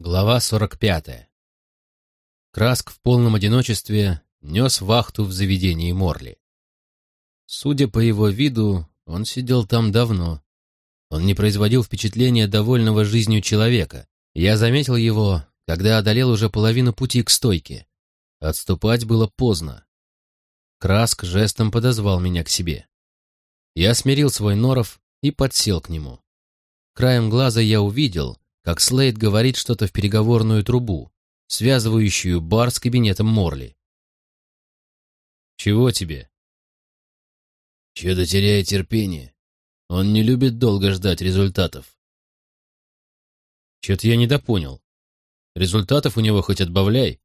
Глава 45. Краск в полном одиночестве нес вахту в заведении Морли. Судя по его виду, он сидел там давно. Он не производил впечатления довольного жизнью человека. Я заметил его, когда одолел уже половину пути к стойке. Отступать было поздно. Краск жестом подозвал меня к себе. Я смирил свой норов и подсел к нему. Краем глаза я увидел, как Слейд говорит что-то в переговорную трубу, связывающую бар с кабинетом Морли. «Чего тебе?» Чудо теряет терпение. Он не любит долго ждать результатов. Чё-то я недопонял. Результатов у него хоть отбавляй.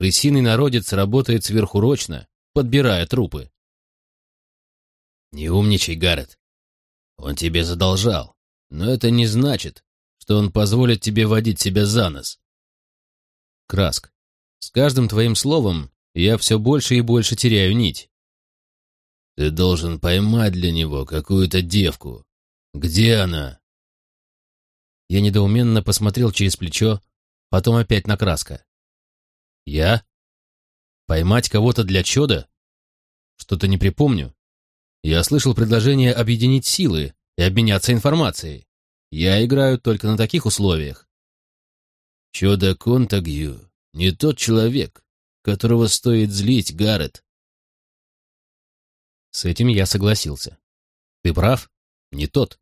Крысиный народец работает сверхурочно, подбирая трупы. Не умничай, Гаррет. Он тебе задолжал. Но это не значит, что он позволит тебе водить себя за нос. Краск, с каждым твоим словом я все больше и больше теряю нить. Ты должен поймать для него какую-то девку. Где она? Я недоуменно посмотрел через плечо, потом опять на Краска. Я? Поймать кого-то для чуда? Что-то не припомню. Я слышал предложение объединить силы и обменяться информацией. Я играю только на таких условиях. Чудо Контагью не тот человек, которого стоит злить, Гаррет. С этим я согласился. Ты прав, не тот.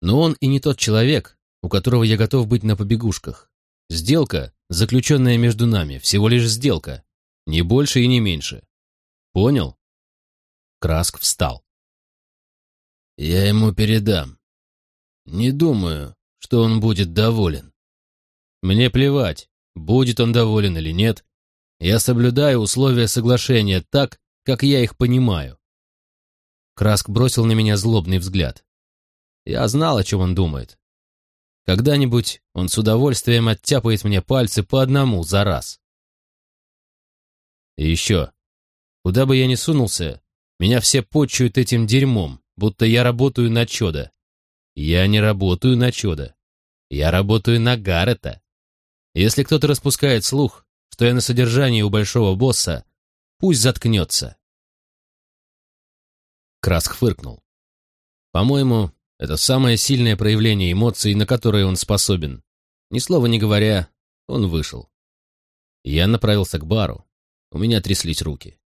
Но он и не тот человек, у которого я готов быть на побегушках. Сделка, заключенная между нами, всего лишь сделка. Не больше и не меньше. Понял? Краск встал. Я ему передам. Не думаю, что он будет доволен. Мне плевать, будет он доволен или нет. Я соблюдаю условия соглашения так, как я их понимаю. Краск бросил на меня злобный взгляд. Я знал, о чем он думает. Когда-нибудь он с удовольствием оттяпает мне пальцы по одному за раз. И еще, куда бы я ни сунулся, меня все почуют этим дерьмом, будто я работаю на чудо. Я не работаю на чудо. Я работаю на Гаррета. Если кто-то распускает слух, что я на содержании у большого босса, пусть заткнется. Краск фыркнул. По-моему, это самое сильное проявление эмоций, на которые он способен. Ни слова не говоря, он вышел. Я направился к бару. У меня тряслись руки.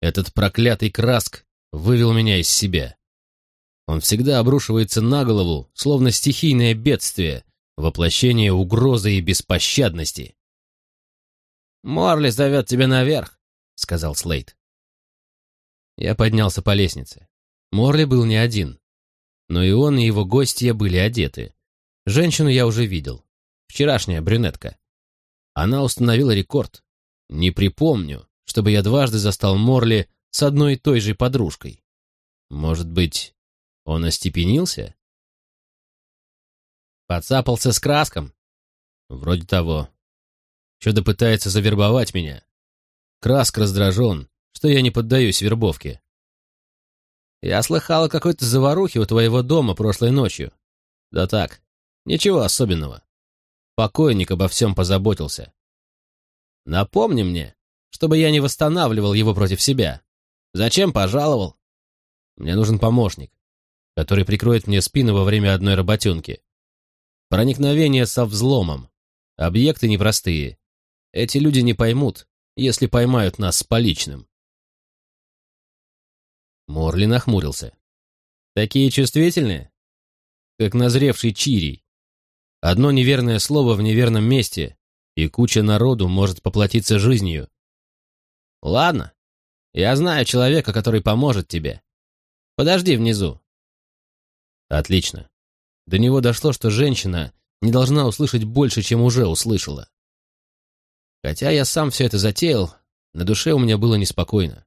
Этот проклятый Краск вывел меня из себя. Он всегда обрушивается на голову, словно стихийное бедствие, воплощение угрозы и беспощадности. «Морли зовет тебя наверх», — сказал Слейд. Я поднялся по лестнице. Морли был не один. Но и он, и его гостья были одеты. Женщину я уже видел. Вчерашняя брюнетка. Она установила рекорд. Не припомню, чтобы я дважды застал Морли с одной и той же подружкой. Может быть, он остепенился? Подцапался с краском? Вроде того. Чудо пытается завербовать меня. Краск раздражен, что я не поддаюсь вербовке. Я слыхал о какой-то заварухе у твоего дома прошлой ночью. Да так, ничего особенного. Покойник обо всем позаботился. Напомни мне, чтобы я не восстанавливал его против себя. Зачем пожаловал? Мне нужен помощник который прикроет мне спину во время одной работенки. Проникновение со взломом. Объекты непростые. Эти люди не поймут, если поймают нас с поличным. Морли нахмурился. Такие чувствительные? Как назревший чирий. Одно неверное слово в неверном месте, и куча народу может поплатиться жизнью. Ладно, я знаю человека, который поможет тебе. Подожди внизу, Отлично. До него дошло, что женщина не должна услышать больше, чем уже услышала. Хотя я сам все это затеял, на душе у меня было неспокойно.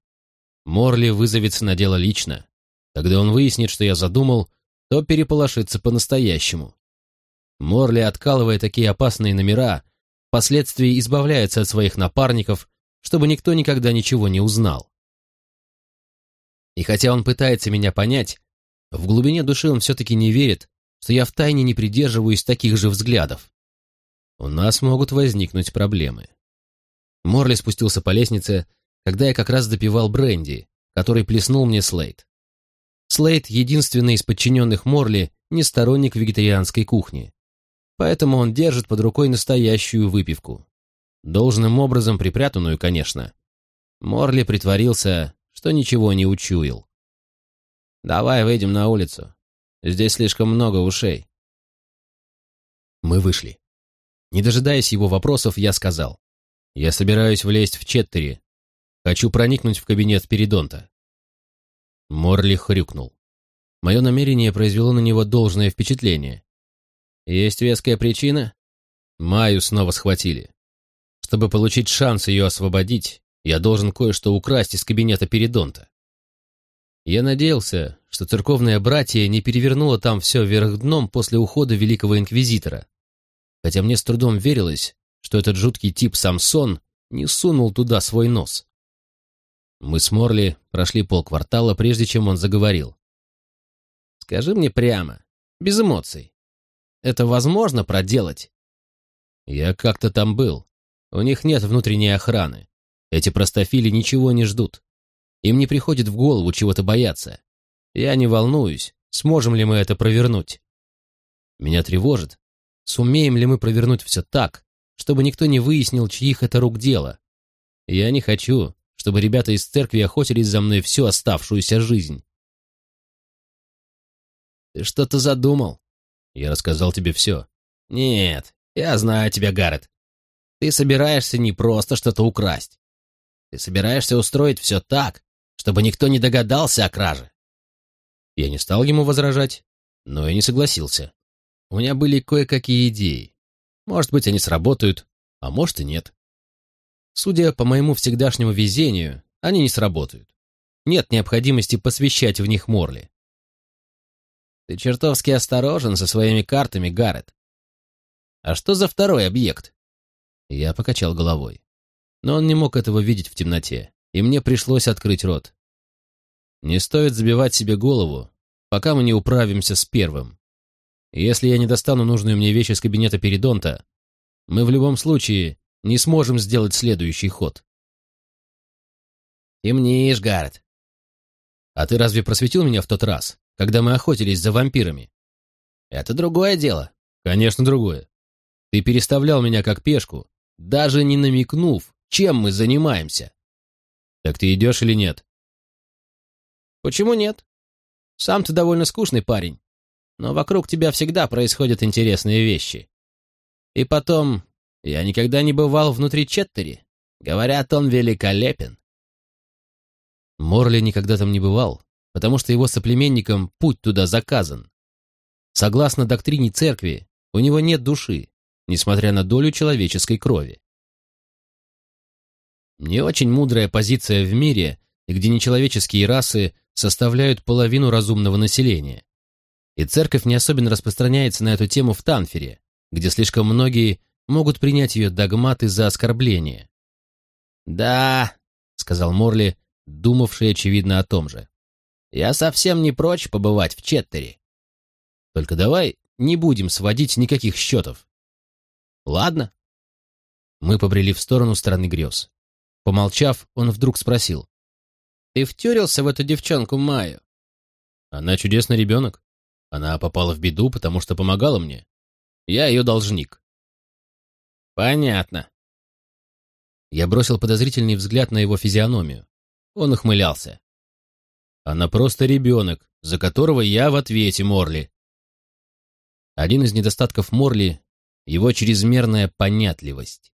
Морли вызовется на дело лично. Когда он выяснит, что я задумал, то переполошится по-настоящему. Морли, откалывая такие опасные номера, впоследствии избавляется от своих напарников, чтобы никто никогда ничего не узнал. И хотя он пытается меня понять, в глубине души он все-таки не верит, что я втайне не придерживаюсь таких же взглядов. у нас могут возникнуть проблемы. Морли спустился по лестнице, когда я как раз допивал бренди, который плеснул мне Слейд. Слейд, единственный из подчиненных Морли, не сторонник вегетарианской кухни. Поэтому он держит под рукой настоящую выпивку. Должным образом припрятанную, конечно. Морли притворился, что ничего не учуял. «Давай выйдем на улицу. Здесь слишком много ушей». Мы вышли. Не дожидаясь его вопросов, я сказал. «Я собираюсь влезть в Четтери. Хочу проникнуть в кабинет Перидонта». Морли хрюкнул. Мое намерение произвело на него должное впечатление. «Есть веская причина?» Маю снова схватили. Чтобы получить шанс ее освободить, я должен кое-что украсть из кабинета Перидонта. Я надеялся, что церковное братье не перевернуло там все вверх дном после ухода великого инквизитора. Хотя мне с трудом верилось, что этот жуткий тип Самсон не сунул туда свой нос. Мы с Морли прошли полквартала, прежде чем он заговорил. «Скажи мне прямо, без эмоций. Это возможно проделать?» «Я как-то там был. У них нет внутренней охраны. Эти простофили ничего не ждут. Им не приходит в голову чего-то бояться. Я не волнуюсь, сможем ли мы это провернуть. Меня тревожит, сумеем ли мы провернуть все так, чтобы никто не выяснил, чьих это рук дело. Я не хочу, чтобы ребята из церкви охотились за мной всю оставшуюся жизнь. Ты что-то задумал? Я рассказал тебе все. Нет, я знаю тебя, Гаррет. Ты собираешься не просто что-то украсть. Ты собираешься устроить все так, чтобы никто не догадался о краже. Я не стал ему возражать, но и не согласился. У меня были кое-какие идеи. Может быть, они сработают, а может и нет. Судя по моему всегдашнему везению, они не сработают. Нет необходимости посвящать в них Морли. Ты чертовски осторожен со своими картами, Гаррет. А что за второй объект? Я покачал головой. Но он не мог этого видеть в темноте, и мне пришлось открыть рот. Не стоит забивать себе голову, пока мы не управимся с первым. Если я не достану нужную мне вещь из кабинета Перидонта, мы в любом случае не сможем сделать следующий ход. Темнишь, Гаррет. А ты разве просветил меня в тот раз, когда мы охотились за вампирами? Это другое дело. Конечно, другое. Ты переставлял меня как пешку, даже не намекнув, чем мы занимаемся. Так ты идешь или нет? Почему нет? Сам ты довольно скучный парень, но вокруг тебя всегда происходят интересные вещи. И потом, я никогда не бывал внутри Четтери. Говорят, он великолепен. Морли никогда там не бывал, потому что его соплеменникам путь туда заказан. Согласно доктрине церкви, у него нет души, несмотря на долю человеческой крови. Не очень мудрая позиция в мире, где нечеловеческие расы составляют половину разумного населения. И церковь не особенно распространяется на эту тему в Танфере, где слишком многие могут принять ее догматы за оскорбление. «Да», — сказал Морли, думавший, очевидно, о том же. «Я совсем не прочь побывать в Четтере. Только давай не будем сводить никаких счетов». «Ладно». Мы побрели в сторону страны грез. Помолчав, он вдруг спросил. «Ты втюрился в эту девчонку Майю?» «Она чудесный ребенок. Она попала в беду, потому что помогала мне. Я ее должник». «Понятно». Я бросил подозрительный взгляд на его физиономию. Он ухмылялся. «Она просто ребенок, за которого я в ответе, Морли». Один из недостатков Морли — его чрезмерная понятливость.